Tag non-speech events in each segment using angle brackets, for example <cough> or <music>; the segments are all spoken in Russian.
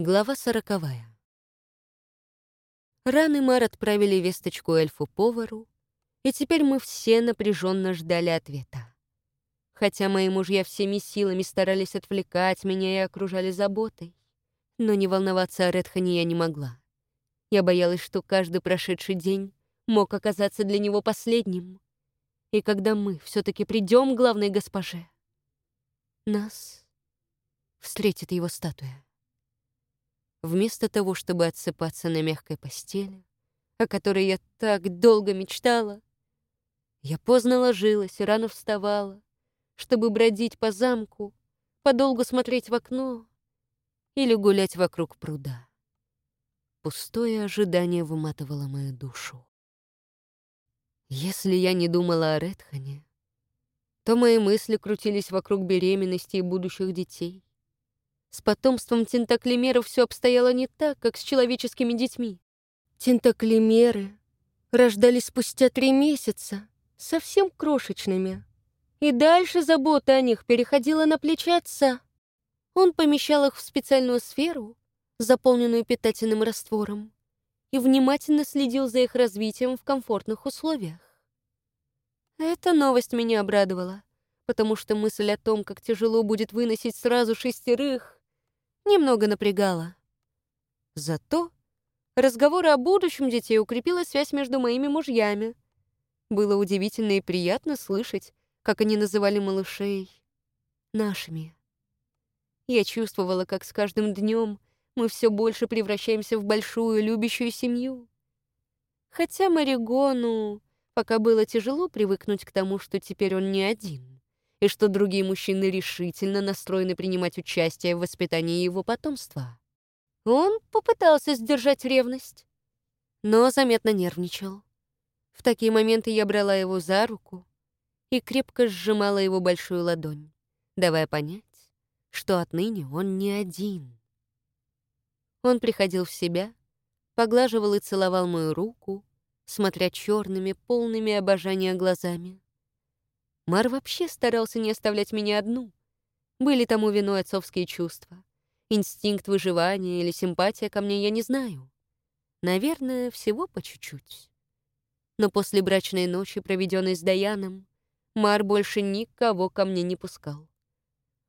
Глава сороковая. Раны Мар отправили весточку эльфу-повару, и теперь мы все напряженно ждали ответа. Хотя мои мужья всеми силами старались отвлекать меня и окружали заботой, но не волноваться о Редхане я не могла. Я боялась, что каждый прошедший день мог оказаться для него последним. И когда мы все-таки придем к главной госпоже, нас встретит его статуя. Вместо того, чтобы отсыпаться на мягкой постели, о которой я так долго мечтала, я поздно ложилась и рано вставала, чтобы бродить по замку, подолгу смотреть в окно или гулять вокруг пруда. Пустое ожидание выматывало мою душу. Если я не думала о Редхане, то мои мысли крутились вокруг беременности и будущих детей. С потомством тентаклемеров все обстояло не так, как с человеческими детьми. Тентаклемеры рождались спустя три месяца, совсем крошечными. И дальше забота о них переходила на плечи отца. Он помещал их в специальную сферу, заполненную питательным раствором, и внимательно следил за их развитием в комфортных условиях. Эта новость меня обрадовала, потому что мысль о том, как тяжело будет выносить сразу шестерых, немного напрягало. Зато разговоры о будущем детей укрепила связь между моими мужьями. Было удивительно и приятно слышать, как они называли малышей нашими. Я чувствовала, как с каждым днем мы все больше превращаемся в большую любящую семью. Хотя Маригону пока было тяжело привыкнуть к тому, что теперь он не один и что другие мужчины решительно настроены принимать участие в воспитании его потомства. Он попытался сдержать ревность, но заметно нервничал. В такие моменты я брала его за руку и крепко сжимала его большую ладонь, давая понять, что отныне он не один. Он приходил в себя, поглаживал и целовал мою руку, смотря черными, полными обожания глазами. Мар вообще старался не оставлять меня одну. Были тому виной отцовские чувства. Инстинкт выживания или симпатия ко мне я не знаю. Наверное, всего по чуть-чуть. Но после брачной ночи, проведенной с Даяном, Мар больше никого ко мне не пускал.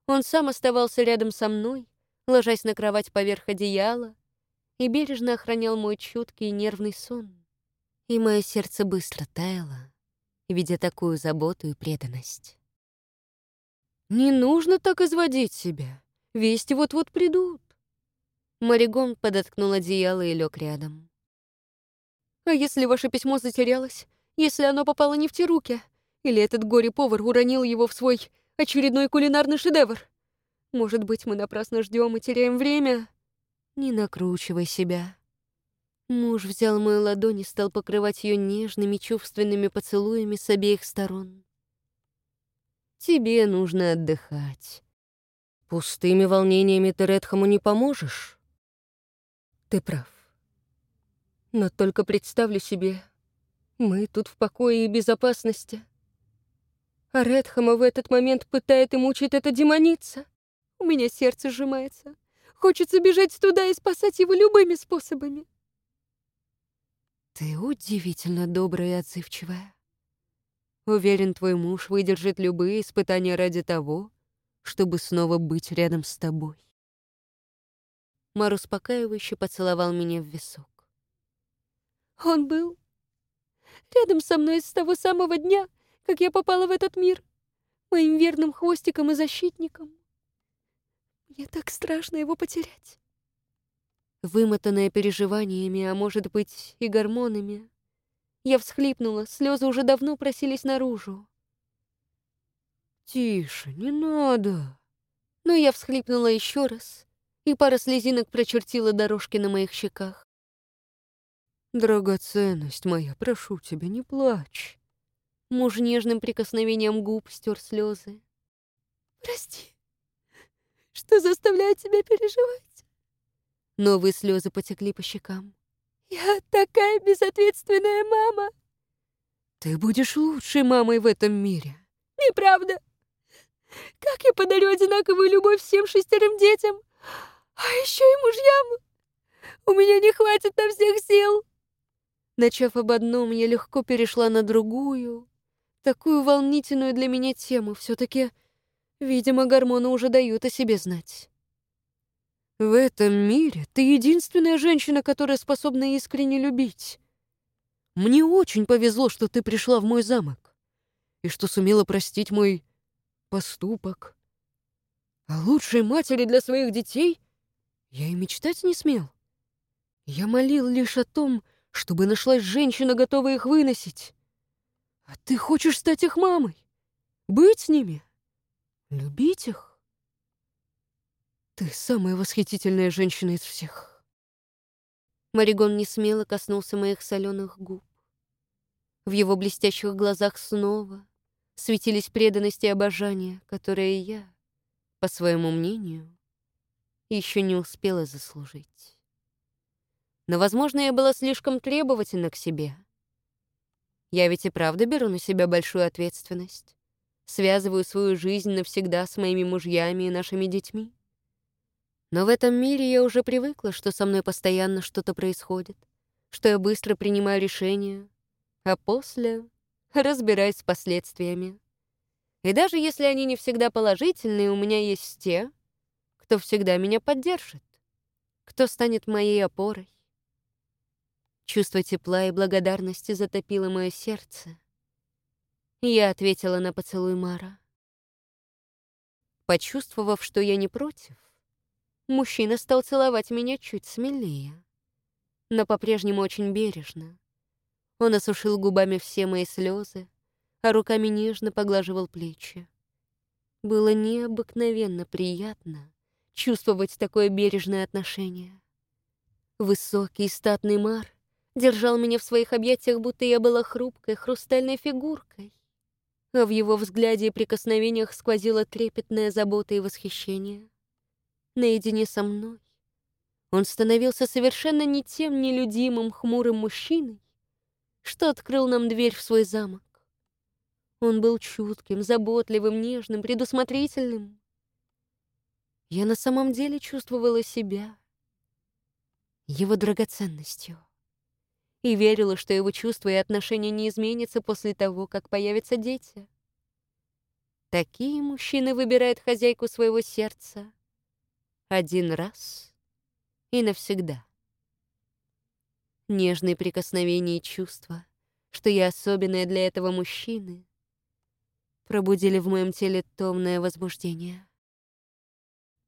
Он сам оставался рядом со мной, ложась на кровать поверх одеяла, и бережно охранял мой чуткий и нервный сон. И мое сердце быстро таяло, видя такую заботу и преданность. «Не нужно так изводить себя. Вести вот-вот придут». Маригон подоткнул одеяло и лег рядом. «А если ваше письмо затерялось? Если оно попало не в те руки? Или этот горе-повар уронил его в свой очередной кулинарный шедевр? Может быть, мы напрасно ждем и теряем время?» «Не накручивай себя», Муж взял мою ладонь и стал покрывать ее нежными чувственными поцелуями с обеих сторон. «Тебе нужно отдыхать. Пустыми волнениями ты Редхаму не поможешь». «Ты прав. Но только представлю себе, мы тут в покое и безопасности. А Редхама в этот момент пытает и мучает эта демоница. У меня сердце сжимается. Хочется бежать туда и спасать его любыми способами. Ты удивительно добрая и отзывчивая. Уверен, твой муж выдержит любые испытания ради того, чтобы снова быть рядом с тобой. Мар успокаивающе поцеловал меня в висок. Он был рядом со мной с того самого дня, как я попала в этот мир, моим верным хвостиком и защитником. Мне так страшно его потерять. Вымотанная переживаниями, а может быть и гормонами, я всхлипнула, слезы уже давно просились наружу. «Тише, не надо!» Но я всхлипнула еще раз, и пара слезинок прочертила дорожки на моих щеках. «Драгоценность моя, прошу тебя, не плачь!» Муж нежным прикосновением губ стер слезы. «Прости, что заставляет тебя переживать?» Новые слезы потекли по щекам. «Я такая безответственная мама!» «Ты будешь лучшей мамой в этом мире!» «Неправда! Как я подарю одинаковую любовь всем шестерым детям, А еще и мужьям! У меня не хватит на всех сил!» Начав об одном, я легко перешла на другую, такую волнительную для меня тему. все таки видимо, гормоны уже дают о себе знать. В этом мире ты единственная женщина, которая способна искренне любить. Мне очень повезло, что ты пришла в мой замок и что сумела простить мой поступок. А лучшей матери для своих детей я и мечтать не смел. Я молил лишь о том, чтобы нашлась женщина, готовая их выносить. А ты хочешь стать их мамой? Быть с ними? Любить их? Ты самая восхитительная женщина из всех. Маригон не смело коснулся моих соленых губ. В его блестящих глазах снова светились преданность и обожание, которые я, по своему мнению, еще не успела заслужить. Но, возможно, я была слишком требовательна к себе. Я ведь и правда беру на себя большую ответственность. Связываю свою жизнь навсегда с моими мужьями и нашими детьми. Но в этом мире я уже привыкла, что со мной постоянно что-то происходит, что я быстро принимаю решения, а после <laughs> разбираюсь с последствиями. И даже если они не всегда положительные, у меня есть те, кто всегда меня поддержит, кто станет моей опорой. Чувство тепла и благодарности затопило мое сердце. Я ответила на поцелуй Мара. Почувствовав, что я не против, мужчина стал целовать меня чуть смелее, но по-прежнему очень бережно. Он осушил губами все мои слезы, а руками нежно поглаживал плечи. Было необыкновенно приятно чувствовать такое бережное отношение. Высокий статный Мар держал меня в своих объятиях, будто я была хрупкой, хрустальной фигуркой. А в его взгляде и прикосновениях сквозила трепетная забота и восхищение. Наедине со мной он становился совершенно не тем нелюдимым, хмурым мужчиной, что открыл нам дверь в свой замок. Он был чутким, заботливым, нежным, предусмотрительным. Я на самом деле чувствовала себя его драгоценностью и верила, что его чувства и отношения не изменятся после того, как появятся дети. Такие мужчины выбирают хозяйку своего сердца один раз и навсегда. Нежные прикосновения и чувства, что я особенная для этого мужчины, пробудили в моем теле томное возбуждение.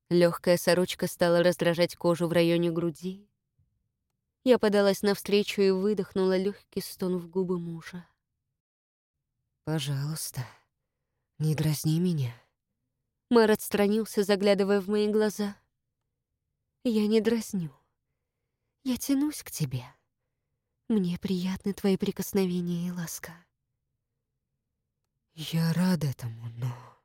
Легкая сорочка стала раздражать кожу в районе груди, я подалась навстречу и выдохнула легкий стон в губы мужа. «Пожалуйста, не дразни меня». Мэр отстранился, заглядывая в мои глаза. «Я не дразню. Я тянусь к тебе. Мне приятны твои прикосновения и ласка». «Я рад этому, но...»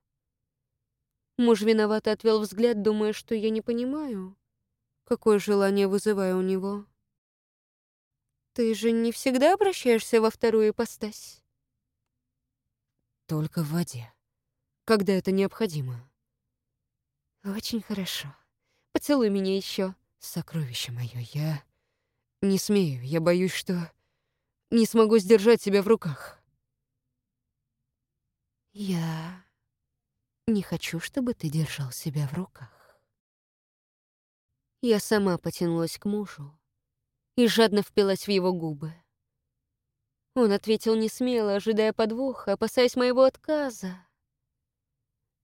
Муж виновато отвел взгляд, думая, что я не понимаю, какое желание вызываю у него. Ты же не всегда обращаешься во вторую ипостась? Только в воде, когда это необходимо. Очень хорошо. Поцелуй меня еще. Сокровище мое, я не смею. Я боюсь, что не смогу сдержать себя в руках. Я не хочу, чтобы ты держал себя в руках. Я сама потянулась к мужу, и жадно впилась в его губы. Он ответил не смело, ожидая подвоха, опасаясь моего отказа.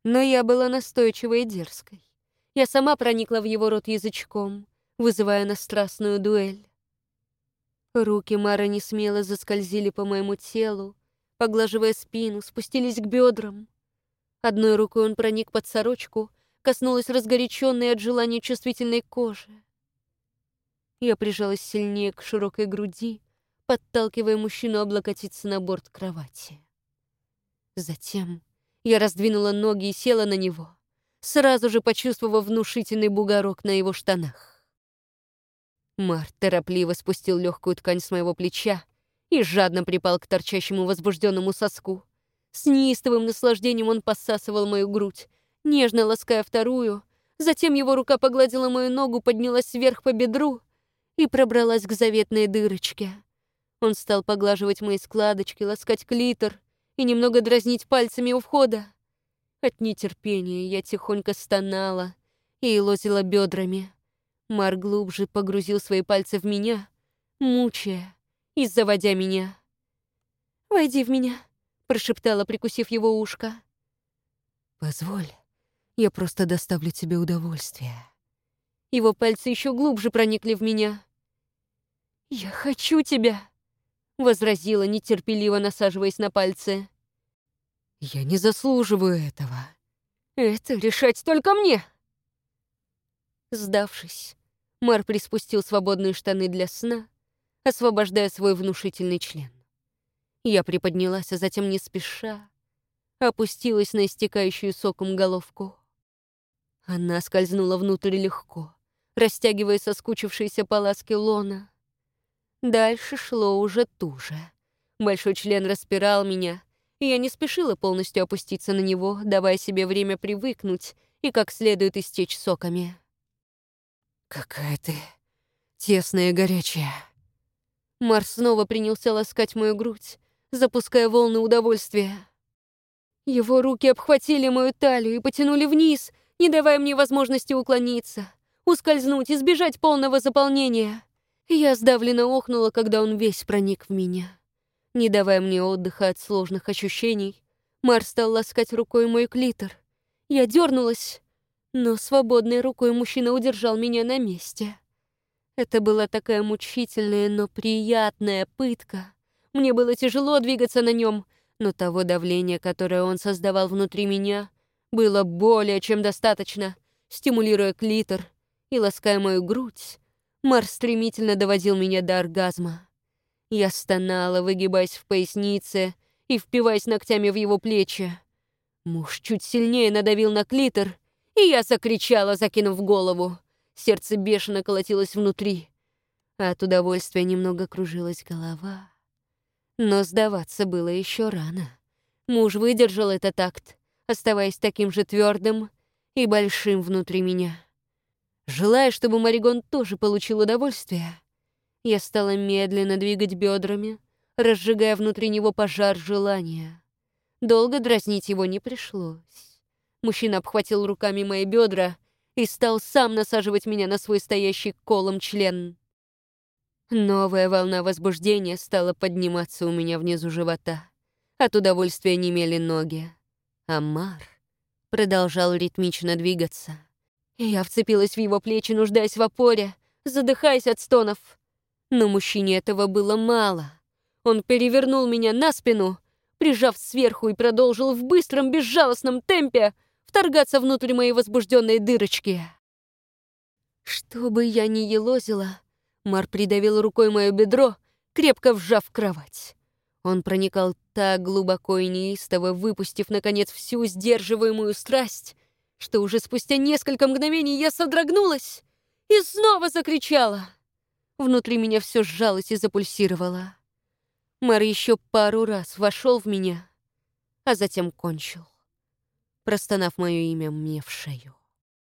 Но я была настойчивой и дерзкой. Я сама проникла в его рот язычком, вызывая на страстную дуэль. Руки Мара не смело заскользили по моему телу, поглаживая спину, спустились к бедрам. Одной рукой он проник под сорочку, коснулась разгоряченной от желания чувствительной кожи. Я прижалась сильнее к широкой груди, подталкивая мужчину облокотиться на борт кровати. Затем я раздвинула ноги и села на него, сразу же почувствовав внушительный бугорок на его штанах. Март торопливо спустил легкую ткань с моего плеча и жадно припал к торчащему возбужденному соску. С неистовым наслаждением он посасывал мою грудь, нежно лаская вторую, Затем его рука погладила мою ногу, поднялась вверх по бедру и пробралась к заветной дырочке. Он стал поглаживать мои складочки, ласкать клитор и немного дразнить пальцами у входа. От нетерпения я тихонько стонала и лозила бедрами. Мар глубже погрузил свои пальцы в меня, мучая и заводя меня. «Войди в меня», — прошептала, прикусив его ушко. «Позволь, я просто доставлю тебе удовольствие». Его пальцы еще глубже проникли в меня. «Я хочу тебя», — возразила, нетерпеливо насаживаясь на пальцы. «Я не заслуживаю этого». «Это решать только мне!» Сдавшись, Мар приспустил свободные штаны для сна, освобождая свой внушительный член. Я приподнялась, а затем не спеша опустилась на истекающую соком головку. Она скользнула внутрь легко, растягивая соскучившиеся полоски лона. Дальше шло уже туже. Большой член распирал меня, я не спешила полностью опуститься на него, давая себе время привыкнуть и как следует истечь соками. «Какая ты тесная и горячая!» Марс снова принялся ласкать мою грудь, запуская волны удовольствия. Его руки обхватили мою талию и потянули вниз, не давая мне возможности уклониться, ускользнуть, избежать полного заполнения. Я сдавленно охнула, когда он весь проник в меня. Не давая мне отдыха от сложных ощущений, Марс стал ласкать рукой мой клитор. Я дернулась, но свободной рукой мужчина удержал меня на месте. Это была такая мучительная, но приятная пытка. Мне было тяжело двигаться на нем, но того давления, которое он создавал внутри меня, было более чем достаточно, стимулируя клитор и лаская мою грудь. Марс стремительно доводил меня до оргазма. Я стонала, выгибаясь в пояснице и впиваясь ногтями в его плечи. Муж чуть сильнее надавил на клитор, и я закричала, закинув голову. Сердце бешено колотилось внутри. От удовольствия немного кружилась голова. Но сдаваться было еще рано. Муж выдержал этот акт, оставаясь таким же твердым и большим внутри меня. Желая, чтобы Маригон тоже получил удовольствие, я стала медленно двигать бедрами, разжигая внутри него пожар желания. Долго дразнить его не пришлось. Мужчина обхватил руками мои бедра и стал сам насаживать меня на свой стоящий колом член. Новая волна возбуждения стала подниматься у меня внизу живота. От удовольствия немели ноги. Амар продолжал ритмично двигаться. Я вцепилась в его плечи, нуждаясь в опоре, задыхаясь от стонов. Но мужчине этого было мало. Он перевернул меня на спину, прижав сверху и продолжил в быстром, безжалостном темпе вторгаться внутрь моей возбужденной дырочки. Что бы я ни елозила, Мар придавил рукой мое бедро, крепко вжав кровать. Он проникал так глубоко и неистово, выпустив, наконец, всю сдерживаемую страсть, что уже спустя несколько мгновений я содрогнулась и снова закричала. Внутри меня все сжалось и запульсировало. Мар еще пару раз вошел в меня, а затем кончил простонав мое имя мне в шею.